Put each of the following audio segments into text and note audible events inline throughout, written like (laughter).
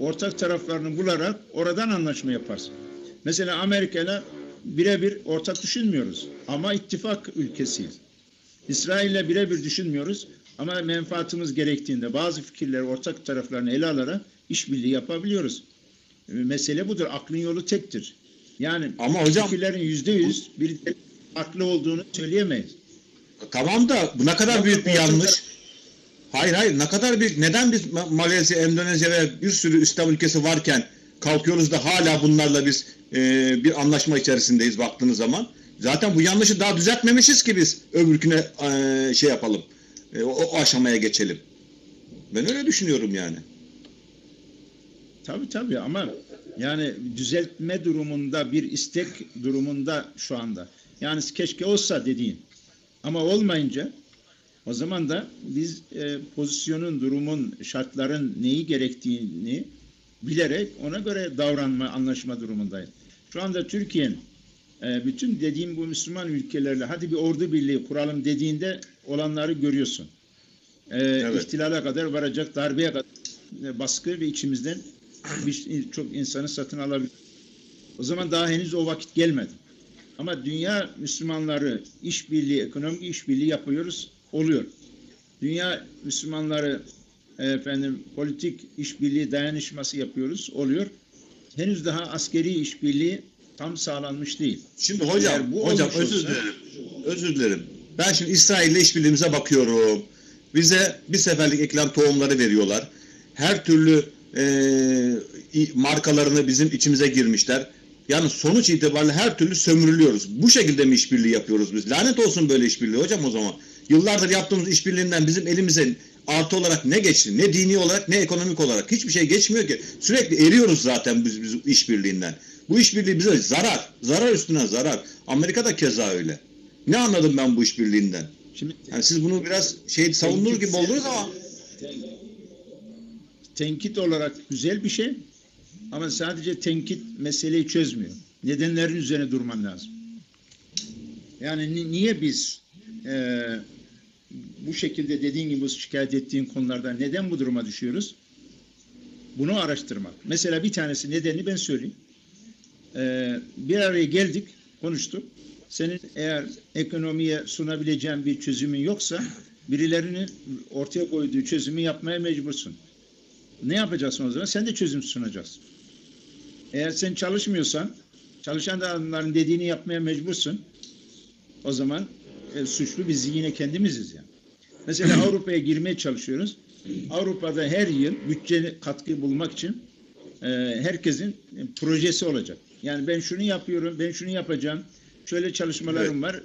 ortak taraflarını bularak oradan anlaşma yaparsın. Mesela Amerika ile birebir ortak düşünmüyoruz ama ittifak ülkesiyiz. İsrail'le birebir düşünmüyoruz ama menfaatimiz gerektiğinde bazı fikirleri ortak taraflarını ele alarak işbirliği yapabiliyoruz. E, Mesele budur. Aklın yolu tektir. Yani Ama hocam- fikirlerin yüzde yüz bir haklı olduğunu söyleyemeyiz. Tamam da bu ne kadar büyük bir yanlış. Hayır hayır ne kadar büyük. Neden biz Ma- Malezya, Endonezya ve bir sürü İslam ülkesi varken kalkıyoruz da hala bunlarla biz e, bir anlaşma içerisindeyiz baktığınız zaman. Zaten bu yanlışı daha düzeltmemişiz ki biz öbürküne e, şey yapalım. E, o, o aşamaya geçelim. Ben öyle düşünüyorum yani. Tabii tabii ama yani düzeltme durumunda bir istek durumunda şu anda. Yani keşke olsa dediğin. Ama olmayınca o zaman da biz e, pozisyonun, durumun, şartların neyi gerektiğini bilerek ona göre davranma, anlaşma durumundayız. Şu anda Türkiye'nin e, bütün dediğim bu Müslüman ülkelerle hadi bir ordu birliği kuralım dediğinde olanları görüyorsun. E, Evet. İhtilale kadar varacak, darbeye kadar baskı ve içimizden bir, çok insanı satın alabilir. O zaman daha henüz o vakit gelmedi. Ama dünya Müslümanları işbirliği, ekonomik işbirliği yapıyoruz, oluyor. Dünya Müslümanları e, efendim politik işbirliği dayanışması yapıyoruz, oluyor. Henüz daha askeri işbirliği tam sağlanmış değil. Şimdi hocam, Eğer bu hocam özür dilerim. Özür dilerim. Ben şimdi İsrail'le işbirliğimize bakıyorum. Bize bir seferlik eklem tohumları veriyorlar. Her türlü e, markalarını bizim içimize girmişler. Yani sonuç itibariyle her türlü sömürülüyoruz. Bu şekilde mi işbirliği yapıyoruz biz? Lanet olsun böyle işbirliği hocam o zaman. Yıllardır yaptığımız işbirliğinden bizim elimize artı olarak ne geçti? Ne dini olarak ne ekonomik olarak. Hiçbir şey geçmiyor ki. Sürekli eriyoruz zaten biz, biz işbirliğinden. Bu işbirliği bize zarar. Zarar üstüne zarar. Amerika da keza öyle. Ne anladım ben bu işbirliğinden? Şimdi Yani siz bunu biraz şey savunur gibi oldunuz ama tenkit olarak güzel bir şey ama sadece tenkit meseleyi çözmüyor. Nedenlerin üzerine durman lazım. Yani ni- niye biz e, bu şekilde dediğin gibi şikayet ettiğin konularda neden bu duruma düşüyoruz? Bunu araştırmak. Mesela bir tanesi nedenini ben söyleyeyim. E, bir araya geldik, konuştuk. Senin eğer ekonomiye sunabileceğin bir çözümün yoksa birilerinin ortaya koyduğu çözümü yapmaya mecbursun. Ne yapacaksın o zaman? Sen de çözüm sunacaksın. Eğer sen çalışmıyorsan, çalışan adamların dediğini yapmaya mecbursun. O zaman e, suçlu biz yine kendimiziz yani. Mesela (clears throat) Avrupa'ya girmeye çalışıyoruz. Avrupa'da her yıl bütçe katkı bulmak için e, herkesin e, projesi olacak. Yani ben şunu yapıyorum, ben şunu yapacağım. Şöyle çalışmalarım var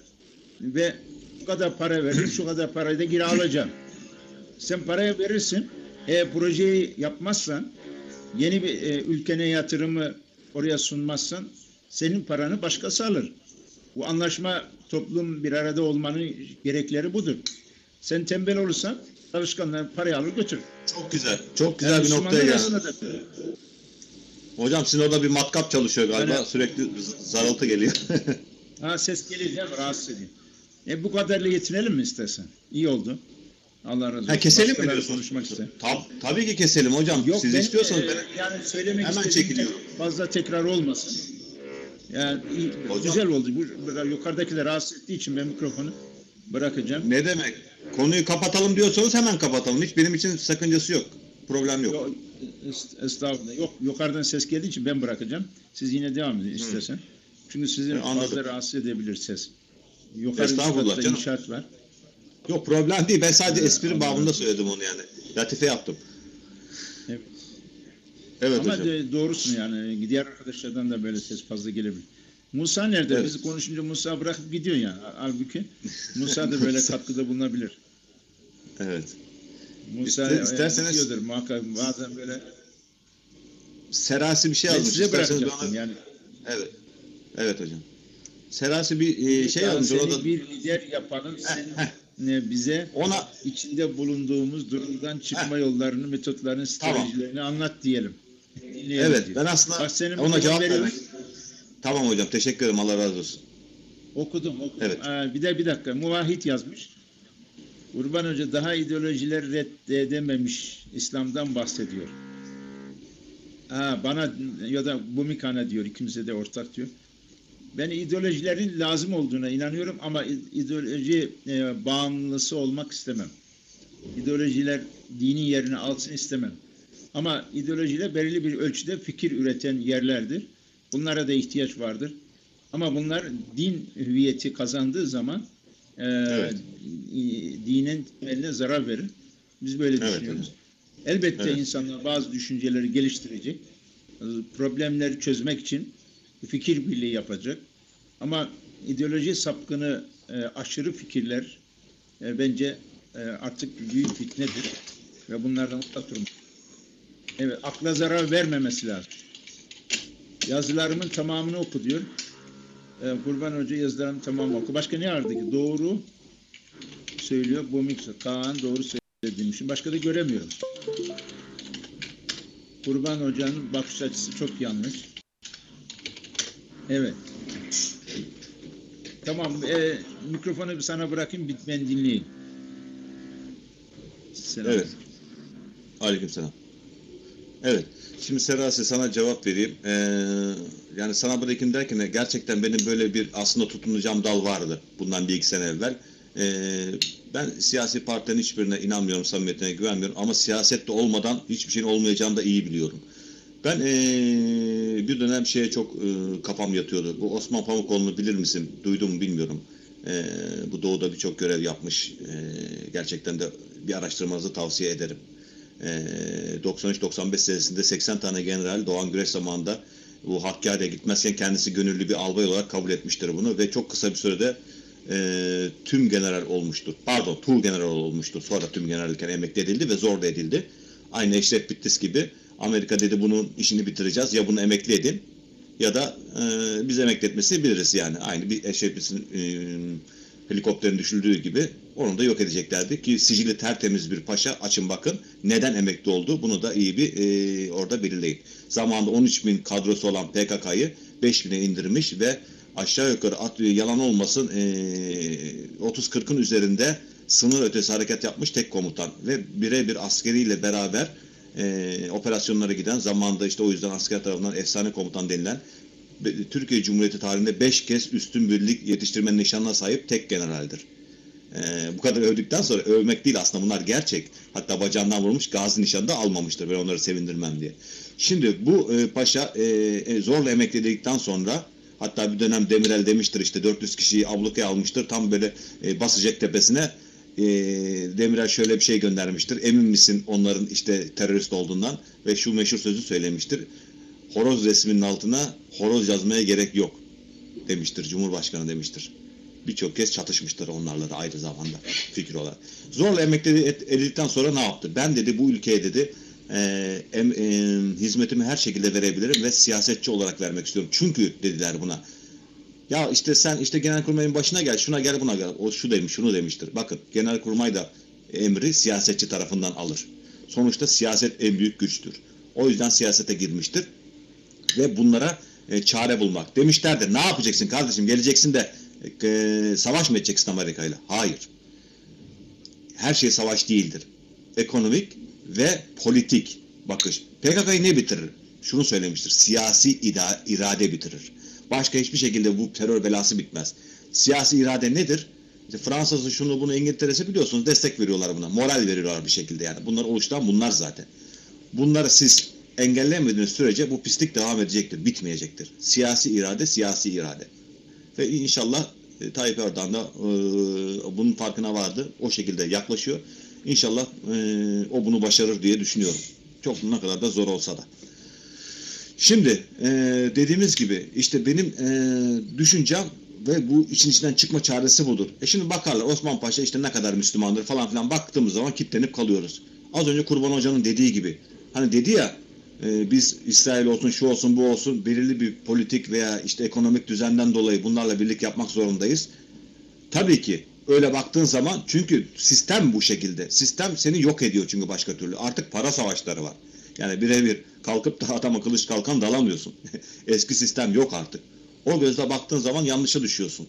ve şu kadar para veririm, şu kadar parayı da geri alacağım. Sen paraya verirsin. Eğer projeyi yapmazsan, yeni bir e, ülkene yatırımı oraya sunmazsan senin paranı başkası alır. Bu anlaşma toplum bir arada olmanın gerekleri budur. Sen tembel olursan çalışkanlar parayı alır götür. çok güzel. Çok güzel Yani bir noktaya da- Hocam sizin orada bir matkap çalışıyor galiba. Yani- Sürekli zarıltı geliyor. (laughs) Ha ses gelir değil mi? Rahatsız ediyor. E bu kadarla yetinelim mi istersen? İyi oldu. Allah razı olsun. ha, keselim mi Başkaları diyorsunuz? konuşmak ister. Tab- tabii ki keselim hocam. Yok Siz ben, istiyorsanız e, ben- yani söylemek Hemen çekiliyorum. fazla tekrar olmasın. Yani iyi, Hocam- güzel oldu. Bu yukarıdakiler rahatsız ettiği için ben mikrofonu bırakacağım. Ne demek? Konuyu kapatalım diyorsanız hemen kapatalım. Hiç benim için sakıncası yok. Problem yok. Yok, est- estağfurullah. Yok yukarıdan ses geldiği için ben bırakacağım. Siz yine devam edin istersen. Çünkü sizi Hı, anladım. fazla rahatsız edebilir ses. Yukarı Estağfurullah katta canım. inşaat var. Yok problem değil. Ben sadece Evet, espri anladım. babında söyledim onu yani. Latife yaptım. Evet. Ama hocam. de, doğrusun yani. Diğer arkadaşlardan da böyle ses fazla gelebilir. Musa nerede? Evet. Biz konuşunca Musa bırakıp gidiyor yani. Halbuki Musa da böyle (laughs) katkıda bulunabilir. Evet. Musa İster- isterseniz- istiyordur muhakkak bazen böyle Serasi bir şey ben yazmış. size bırakacaktım bana- yani. Evet. Evet hocam. Serasi bir e, şey yazmış. seni Orada bir lider yapanın senin ne bize ona içinde bulunduğumuz durumdan çıkma yollarını, metotlarını, stratejilerini anlat diyelim. Dinleyelim evet ben aslında Bak senin ona cevap vermek. Tamam hocam teşekkür ederim. Allah razı olsun. Okudum, okudum. Evet. Aa, bir de bir dakika. Muvahhid yazmış. Urban Hoca daha ideolojiler reddedememiş İslam'dan bahsediyor. Ha, bana ya da Bumikan'a diyor ikimize de ortak diyor. Ben ideolojilerin lazım olduğuna inanıyorum ama ideoloji e, bağımlısı olmak istemem. İdeolojiler dinin yerini alsın istemem. Ama ideolojiler belirli bir ölçüde fikir üreten yerlerdir. Bunlara da ihtiyaç vardır. Ama bunlar din hüviyeti kazandığı zaman e, Evet. dinin eline zarar verir. Biz böyle Evet, düşünüyoruz. Elbette Evet. insanlar bazı düşünceleri geliştirecek. Problemleri çözmek için fikir birliği yapacak. Ama ideoloji sapkını e, aşırı fikirler e, bence e, artık büyük fitnedir. Ve bunlardan uzak durmak. Evet, akla zarar vermemesi lazım. Yazılarımın tamamını oku diyor. E, Kurban Hoca yazılarımın tamamını oku. Başka ne vardı ki? Doğru söylüyor. Bu mikser. Kaan doğru söylediğim için. Başka da göremiyorum. Kurban Hoca'nın bakış açısı çok yanlış. Evet. Tamam. E, mikrofonu sana bırakayım. bit- Ben dinleyeyim. Selam. Evet. Aleykümselam. Evet. Şimdi Serasi sana cevap vereyim. Ee, yani sana bırakayım derken gerçekten benim böyle bir aslında tutunacağım dal vardı bundan bir iki sene evvel. Ee, ben siyasi partilerin hiçbirine inanmıyorum, samimiyetine güvenmiyorum ama siyasette olmadan hiçbir şeyin olmayacağını da iyi biliyorum. Ben ee, bir dönem şeye çok ee, kafam yatıyordu. Bu Osman Pamukoğlu'nu bilir misin? Duydum mu bilmiyorum. Ee, bu doğuda birçok görev yapmış. Ee, gerçekten de bir araştırmanızı tavsiye ederim. Ee, 93-95 senesinde 80 tane general Doğan Güreş zamanında bu Hakkari'ye gitmezken kendisi gönüllü bir albay olarak kabul etmiştir bunu ve çok kısa bir sürede e, tüm general olmuştur. Pardon, tur general olmuştur. Sonra tüm generalken emekli edildi ve zor da edildi. Aynı Eşref Bittis gibi Amerika dedi bunun işini bitireceğiz. Ya bunu emekli edin ya da e, biz emekli etmesini biliriz yani. Aynı bir Eşref Bittis'in e, helikopterin düşüldüğü gibi onu da yok edeceklerdi ki sicili tertemiz bir paşa açın bakın neden emekli oldu bunu da iyi bir e, orada belirleyin. Zamanında 13 bin kadrosu olan PKK'yı 5 bine indirmiş ve aşağı yukarı at, yalan olmasın e, 30-40'ın üzerinde sınır ötesi hareket yapmış tek komutan ve birebir askeriyle beraber e, operasyonlara giden zamanda işte o yüzden asker tarafından efsane komutan denilen Türkiye Cumhuriyeti tarihinde 5 kez üstün birlik yetiştirme nişanına sahip tek generaldir. Ee, bu kadar övdükten sonra övmek değil aslında bunlar gerçek. Hatta bacağından vurmuş gazi nişanı da almamıştır ben onları sevindirmem diye. Şimdi bu e, paşa e, e, zorla emekli edildikten sonra hatta bir dönem Demirel demiştir işte 400 kişiyi ablukaya almıştır tam böyle e, basacak tepesine e, Demirel şöyle bir şey göndermiştir. Emin misin onların işte terörist olduğundan ve şu meşhur sözü söylemiştir. Horoz resminin altına horoz yazmaya gerek yok demiştir. Cumhurbaşkanı demiştir. Birçok kez çatışmıştır onlarla da ayrı zamanda (laughs) fikir olarak. Zorla emekli et- edildikten sonra ne yaptı? Ben dedi bu ülkeye dedi e, em, e, hizmetimi her şekilde verebilirim ve siyasetçi olarak vermek istiyorum. Çünkü dediler buna. Ya işte sen işte genelkurmayın başına gel, şuna gel, buna gel. O şu demiş, şunu demiştir. Bakın genelkurmay da emri siyasetçi tarafından alır. Sonuçta siyaset en büyük güçtür. O yüzden siyasete girmiştir ve bunlara e, çare bulmak. Demişlerdir ne yapacaksın kardeşim geleceksin de e, savaş mı edeceksin Amerika ile? Hayır. Her şey savaş değildir. Ekonomik ve politik bakış. PKK'yı ne bitirir? Şunu söylemiştir. Siyasi irade bitirir. Başka hiçbir şekilde bu terör belası bitmez. Siyasi irade nedir? İşte Fransa'sı şunu bunu İngiltere'si biliyorsunuz destek veriyorlar buna. Moral veriyorlar bir şekilde yani. Bunlar oluşturan bunlar zaten. Bunları siz engellemediğiniz sürece bu pislik devam edecektir, bitmeyecektir. Siyasi irade, siyasi irade. Ve inşallah e, Tayyip Erdoğan da e, bunun farkına vardı. O şekilde yaklaşıyor. İnşallah e, o bunu başarır diye düşünüyorum. Çok ne kadar da zor olsa da. Şimdi e, dediğimiz gibi işte benim e, düşüncem ve bu için içinden çıkma çaresi budur. E şimdi bakarlar Osman Paşa işte ne kadar Müslümandır falan filan baktığımız zaman kitlenip kalıyoruz. Az önce Kurban Hoca'nın dediği gibi hani dedi ya e, biz İsrail olsun şu olsun bu olsun belirli bir politik veya işte ekonomik düzenden dolayı bunlarla birlik yapmak zorundayız. Tabii ki öyle baktığın zaman çünkü sistem bu şekilde. Sistem seni yok ediyor çünkü başka türlü. Artık para savaşları var. Yani birebir kalkıp da adama kılıç kalkan dalamıyorsun. (laughs) Eski sistem yok artık. O gözle baktığın zaman yanlışa düşüyorsun.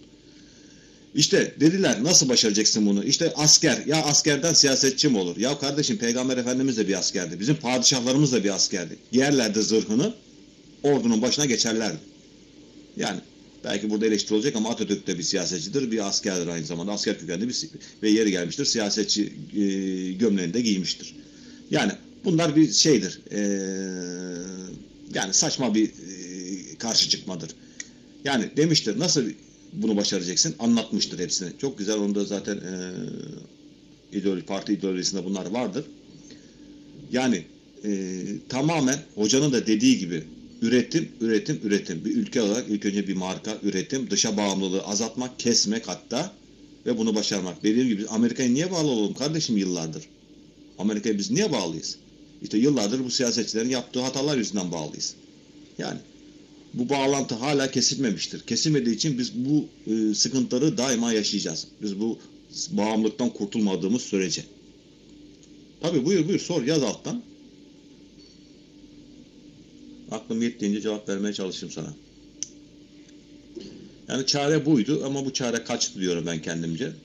İşte dediler nasıl başaracaksın bunu? İşte asker. Ya askerden siyasetçi mi olur? Ya kardeşim Peygamber Efendimiz de bir askerdi. Bizim padişahlarımız da bir askerdi. Giyerlerdi zırhını ordunun başına geçerlerdi. Yani belki burada eleştiri olacak ama Atatürk de bir siyasetçidir, bir askerdir aynı zamanda. Asker kökenli bir ve yeri gelmiştir. Siyasetçi e, gömleğini de giymiştir. Yani bunlar bir şeydir. e, yani saçma bir e, karşı çıkmadır. Yani demiştir nasıl bunu başaracaksın anlatmıştır hepsini. Çok güzel onda zaten e, ideoloji, parti ideolojisinde bunlar vardır. Yani e, tamamen hocanın da dediği gibi üretim, üretim, üretim. Bir ülke olarak ilk önce bir marka, üretim, dışa bağımlılığı azaltmak, kesmek hatta ve bunu başarmak. Dediğim gibi Amerika'ya niye bağlı olalım kardeşim yıllardır? Amerika'ya biz niye bağlıyız? İşte yıllardır bu siyasetçilerin yaptığı hatalar yüzünden bağlıyız. Yani bu bağlantı hala kesilmemiştir. Kesilmediği için biz bu e, sıkıntıları daima yaşayacağız. Biz bu bağımlılıktan kurtulmadığımız sürece. Tabii buyur buyur sor yaz alttan. Aklım yettiğince cevap vermeye çalışayım sana. Yani çare buydu ama bu çare kaçtı diyorum ben kendimce.